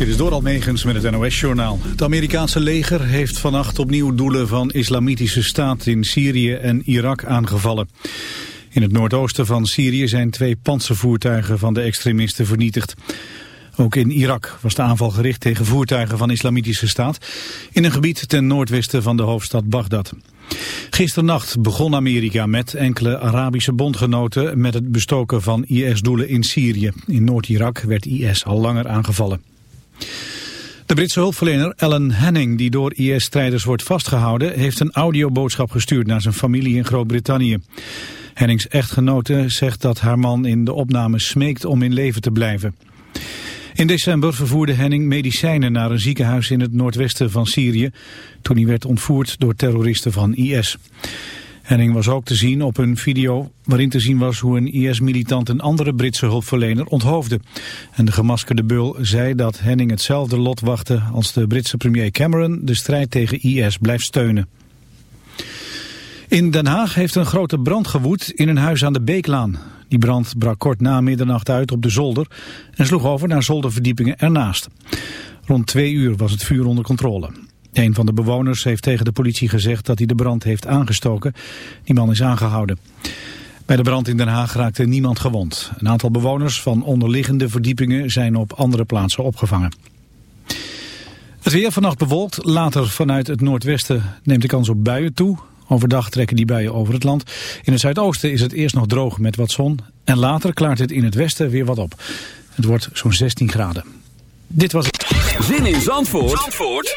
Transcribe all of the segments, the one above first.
Dit is door Almegens met het NOS-journaal. Het Amerikaanse leger heeft vannacht opnieuw doelen van islamitische staat in Syrië en Irak aangevallen. In het noordoosten van Syrië zijn twee panzervoertuigen van de extremisten vernietigd. Ook in Irak was de aanval gericht tegen voertuigen van islamitische staat... in een gebied ten noordwesten van de hoofdstad Bagdad. Gisternacht begon Amerika met enkele Arabische bondgenoten... met het bestoken van IS-doelen in Syrië. In Noord-Irak werd IS al langer aangevallen. De Britse hulpverlener Ellen Henning, die door IS-strijders wordt vastgehouden... heeft een audioboodschap gestuurd naar zijn familie in Groot-Brittannië. Hennings echtgenote zegt dat haar man in de opname smeekt om in leven te blijven. In december vervoerde Henning medicijnen naar een ziekenhuis in het noordwesten van Syrië... toen hij werd ontvoerd door terroristen van IS. Henning was ook te zien op een video waarin te zien was hoe een IS-militant een andere Britse hulpverlener onthoofde. En de gemaskerde beul zei dat Henning hetzelfde lot wachtte als de Britse premier Cameron de strijd tegen IS blijft steunen. In Den Haag heeft een grote brand gewoed in een huis aan de Beeklaan. Die brand brak kort na middernacht uit op de zolder en sloeg over naar zolderverdiepingen ernaast. Rond twee uur was het vuur onder controle. Een van de bewoners heeft tegen de politie gezegd dat hij de brand heeft aangestoken. Die man is aangehouden. Bij de brand in Den Haag raakte niemand gewond. Een aantal bewoners van onderliggende verdiepingen zijn op andere plaatsen opgevangen. Het weer vannacht bewolkt, later vanuit het noordwesten neemt de kans op buien toe. Overdag trekken die buien over het land. In het zuidoosten is het eerst nog droog met wat zon. En later klaart het in het westen weer wat op. Het wordt zo'n 16 graden. Dit was het. Zin in Zandvoort, Zandvoort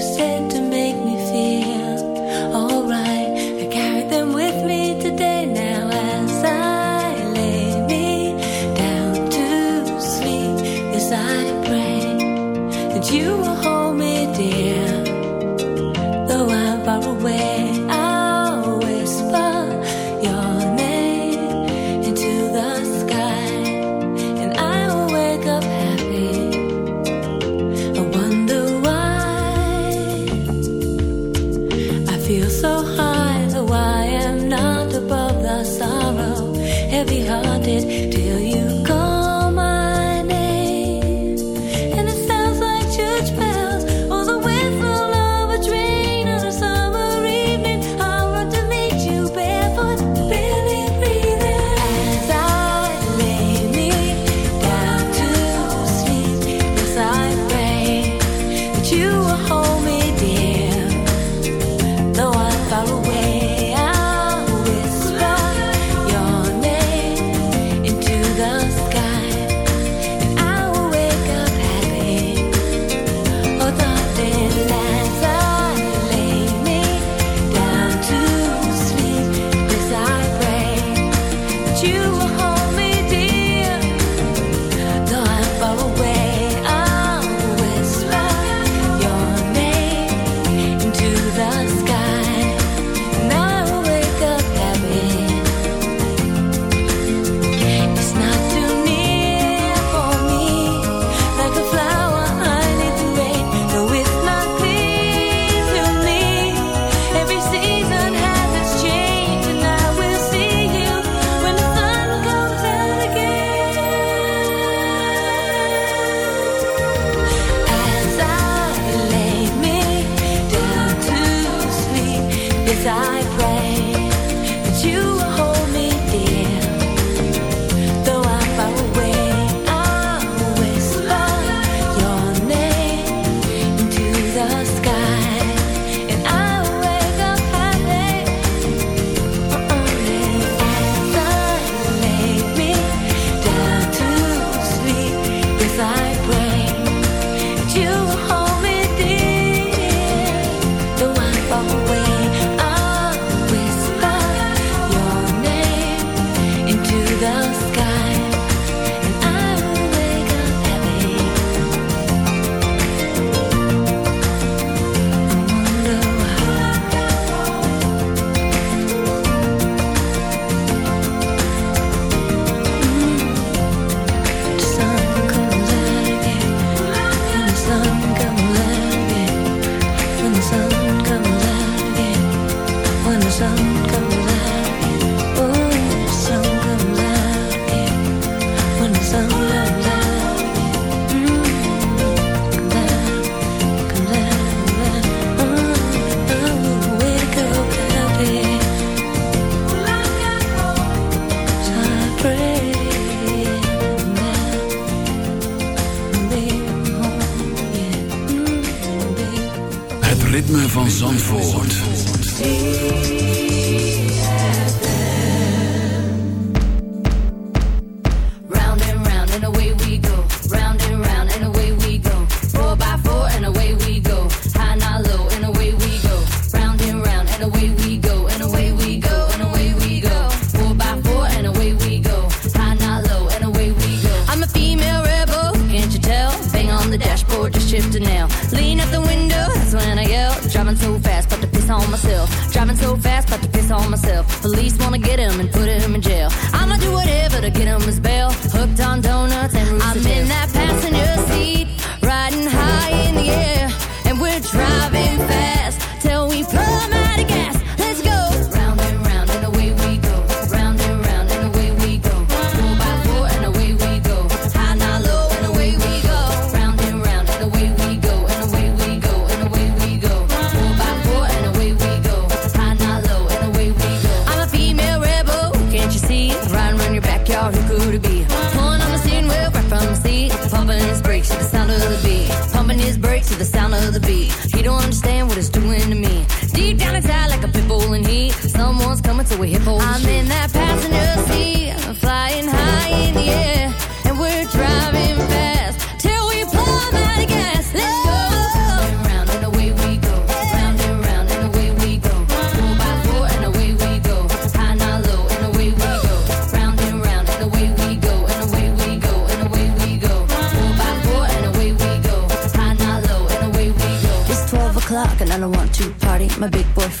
Zandvoort. so fast, about to piss on myself. Police wanna get him and put him in jail. Coming to a hip hole. I'm in that passenger seat, flying high in the air, and we're driving fast till we plumb out of gas. Let's go. Round and round and away we go. Round and round and away we go. Four by four and away we go. High not low and away we go. Round and round and away we go. And away we go. And away we go. Four by four and away we go. High not low and away we go. It's 12 o'clock and I don't want to party. My big boyfriend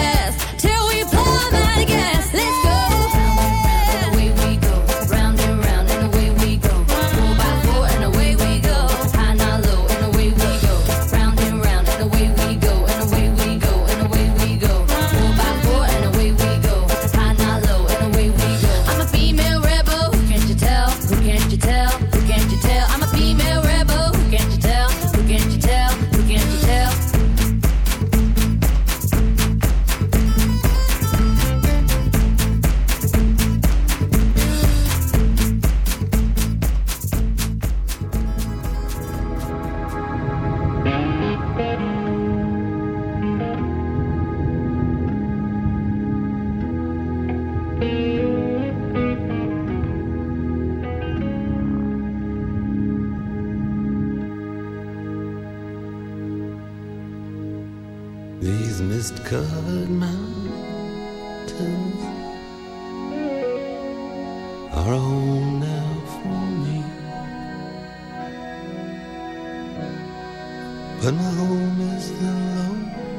But my home is the lowlands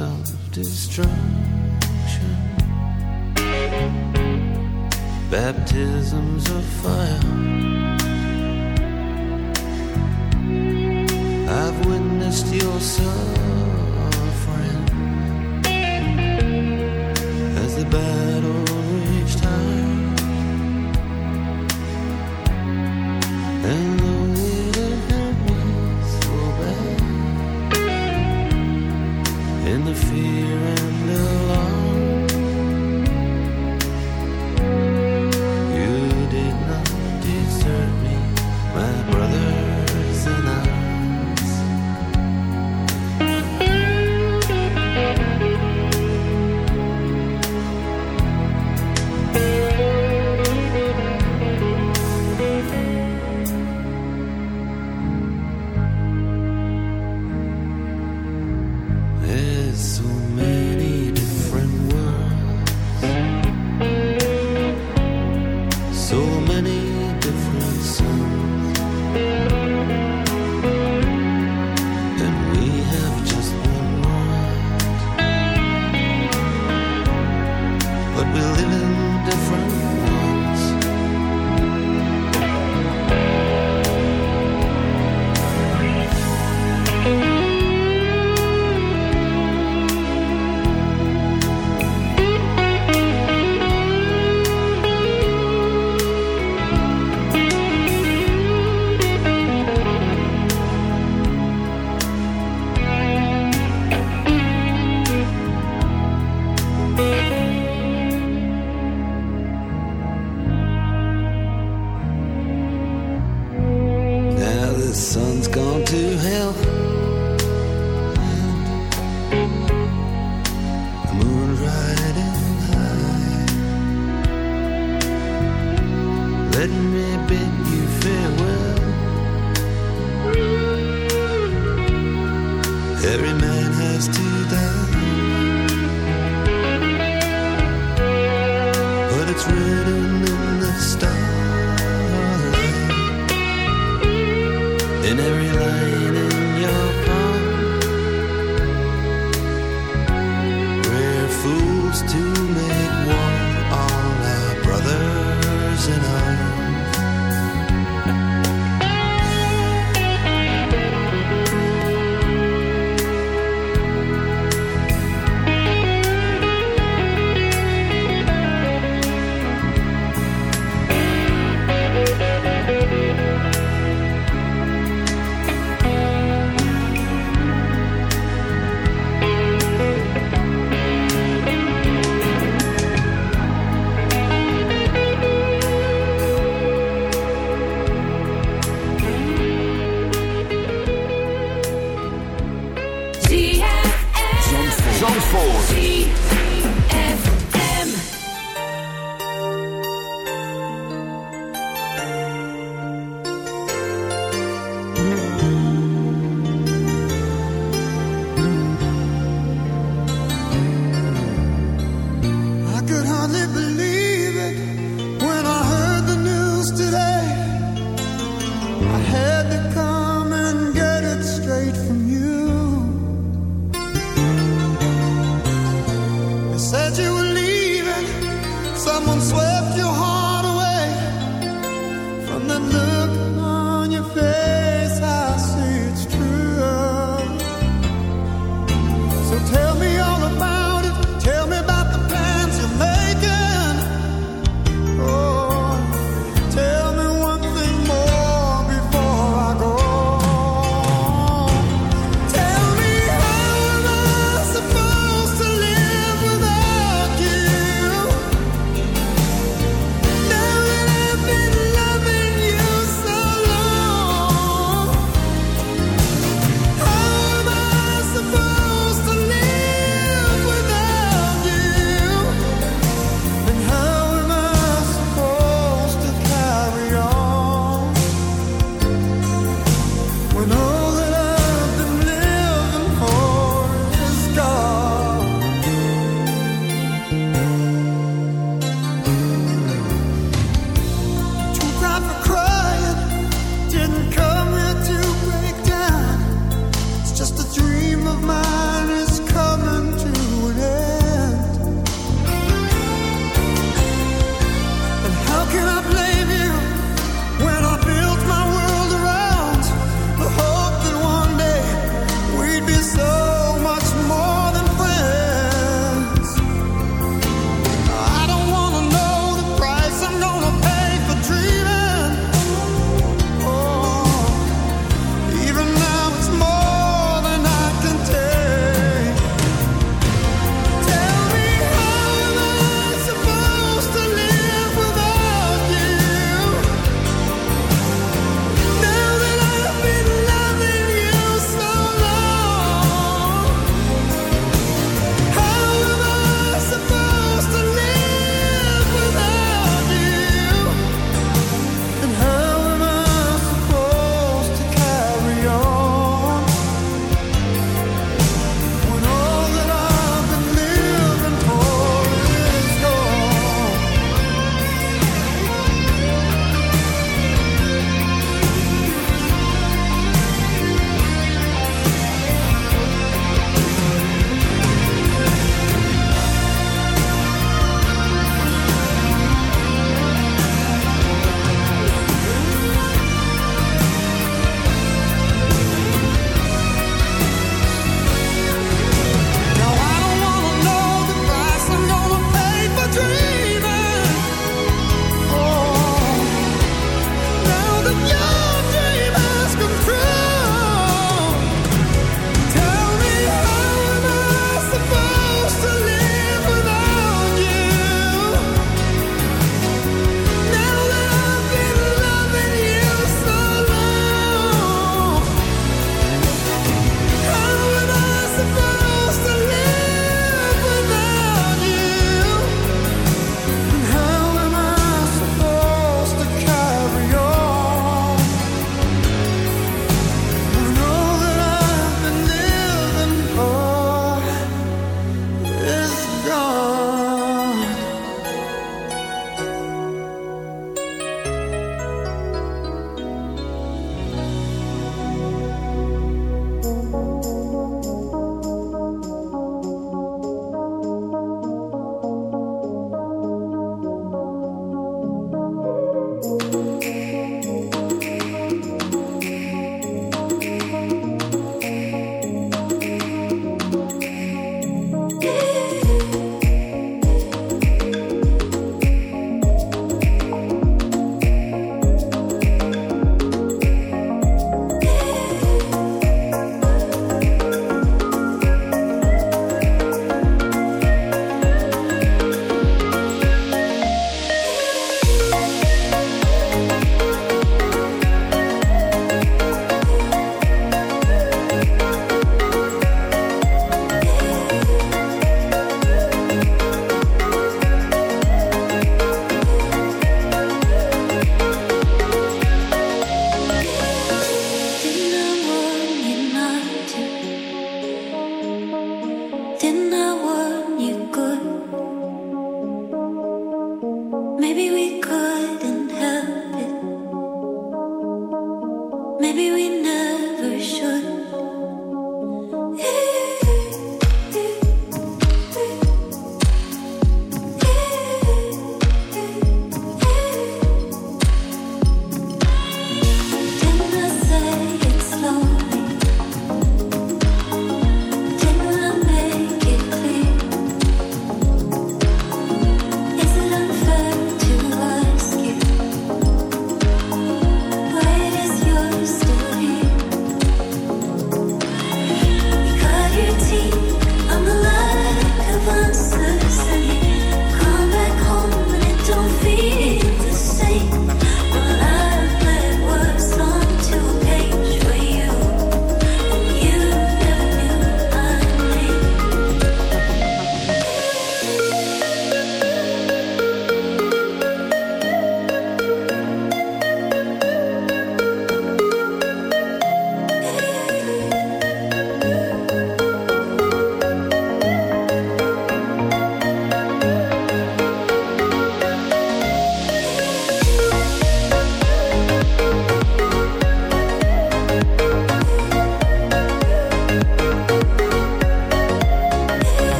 fields of destruction, baptisms of fire. So many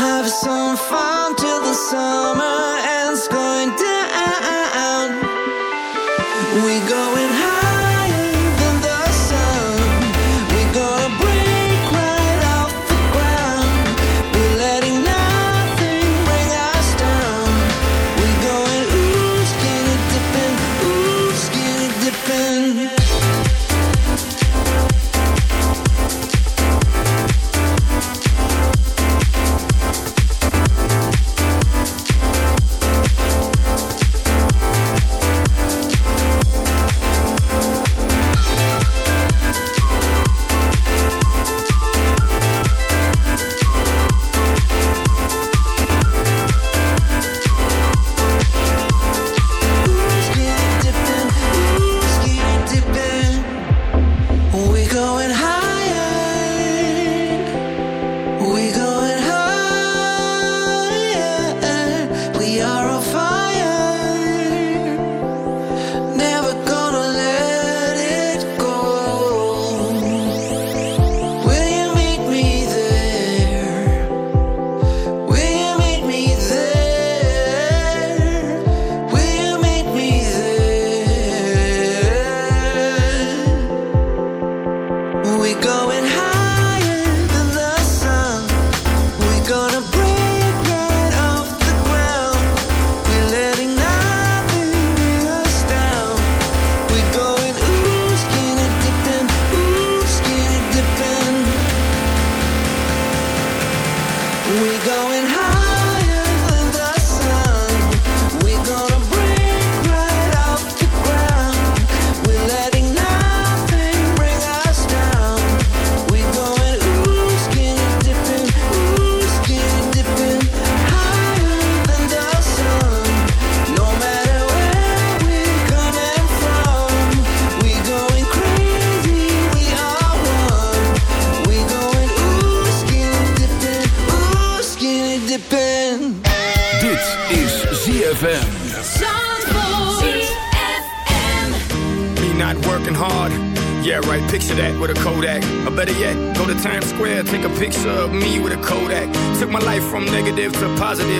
Have some fun till the summer.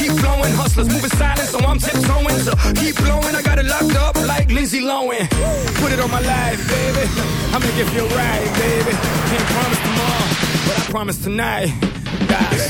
keep flowing. Hustlers moving silent, so I'm tiptoeing. So keep blowing, I got it locked up like Lindsay Lohan. Put it on my life, baby. I'ma give you a ride, baby. Can't promise tomorrow, but I promise tonight. Guys.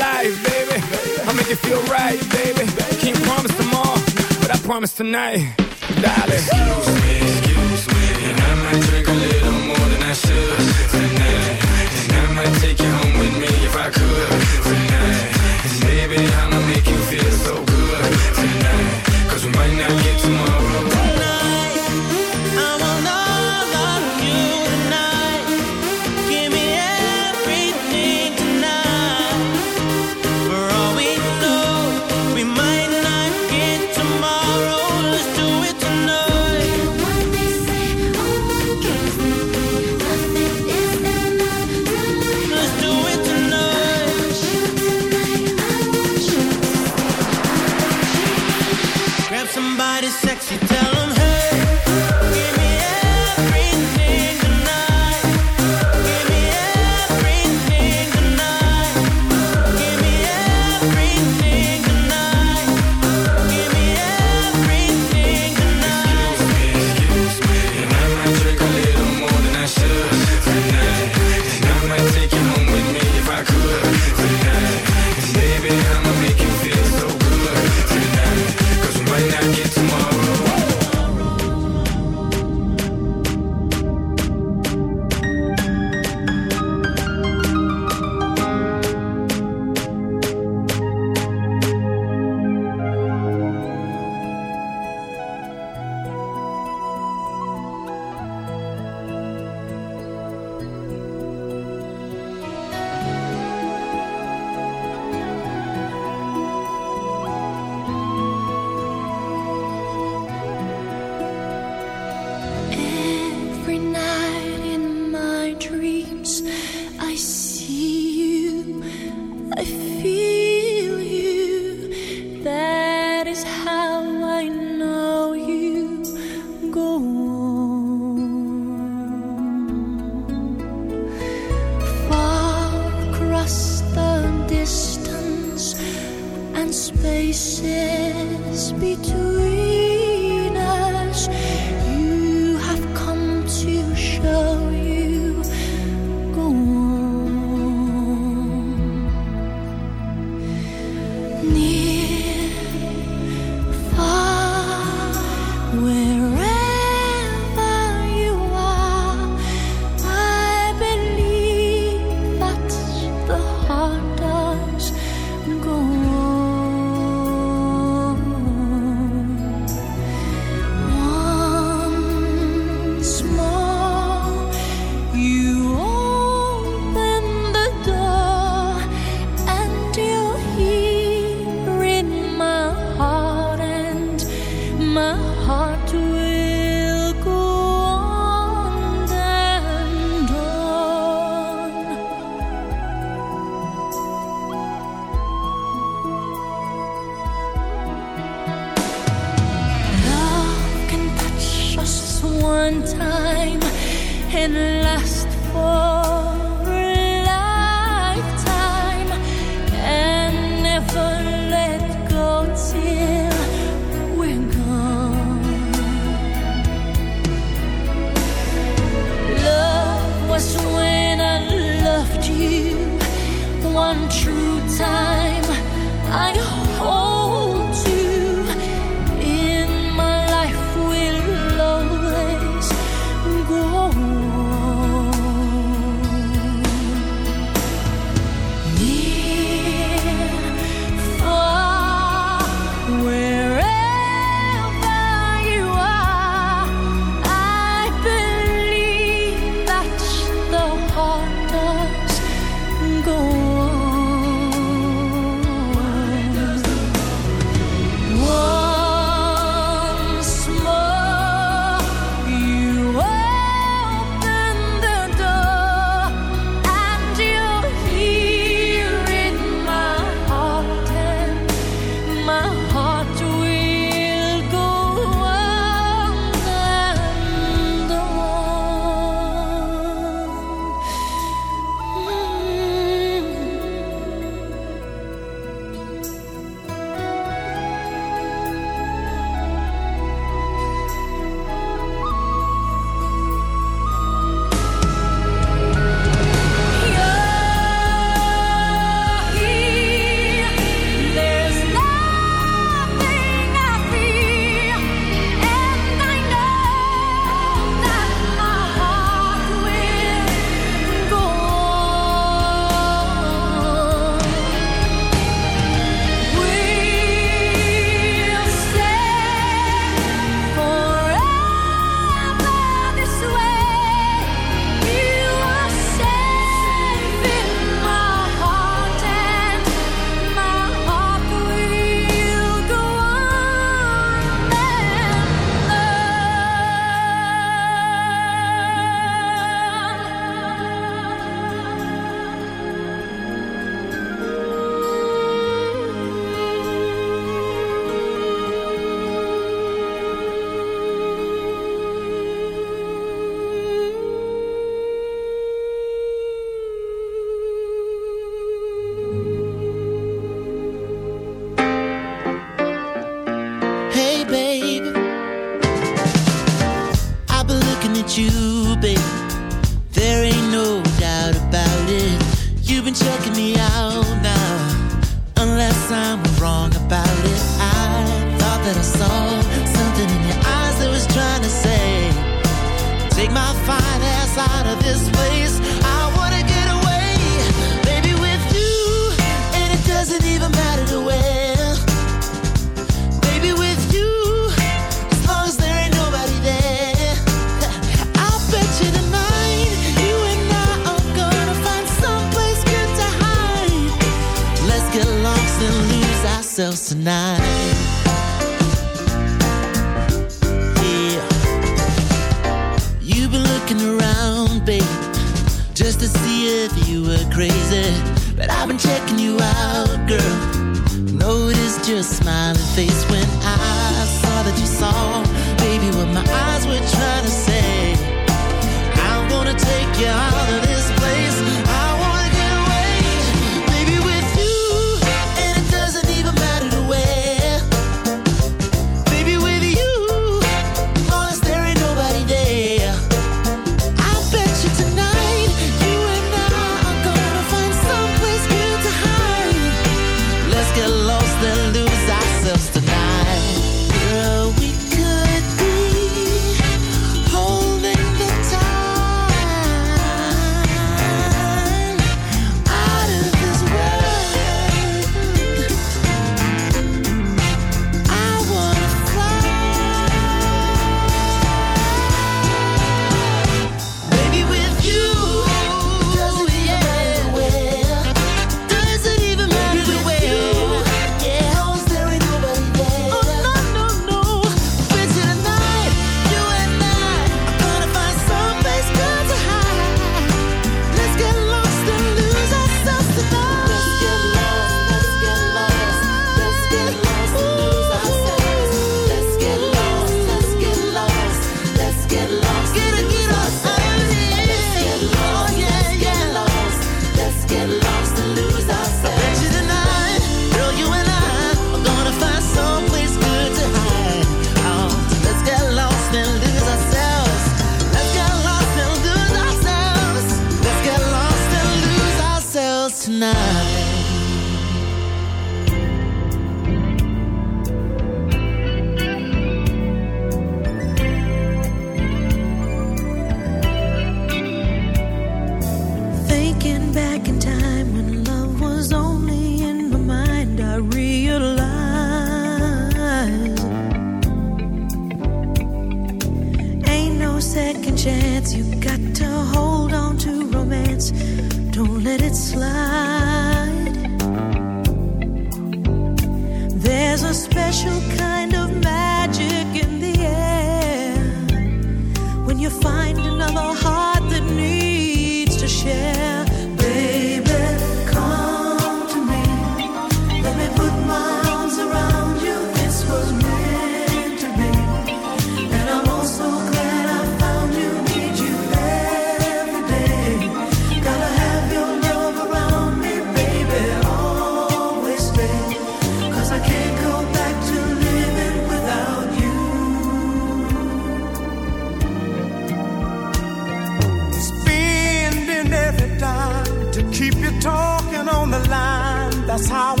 that's how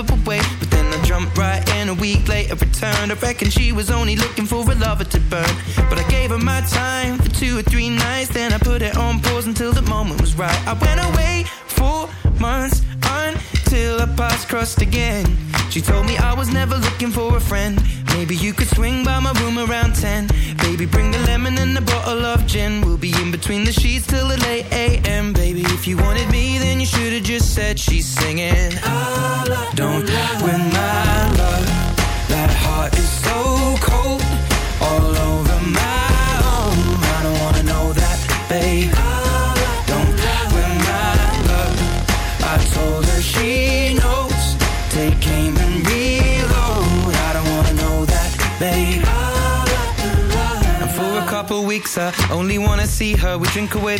of a way. But then I jumped right in a week later, returned. I reckon she was only looking for a lover to burn.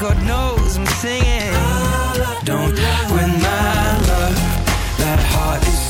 God knows I'm singing. Don't with my love. That heart is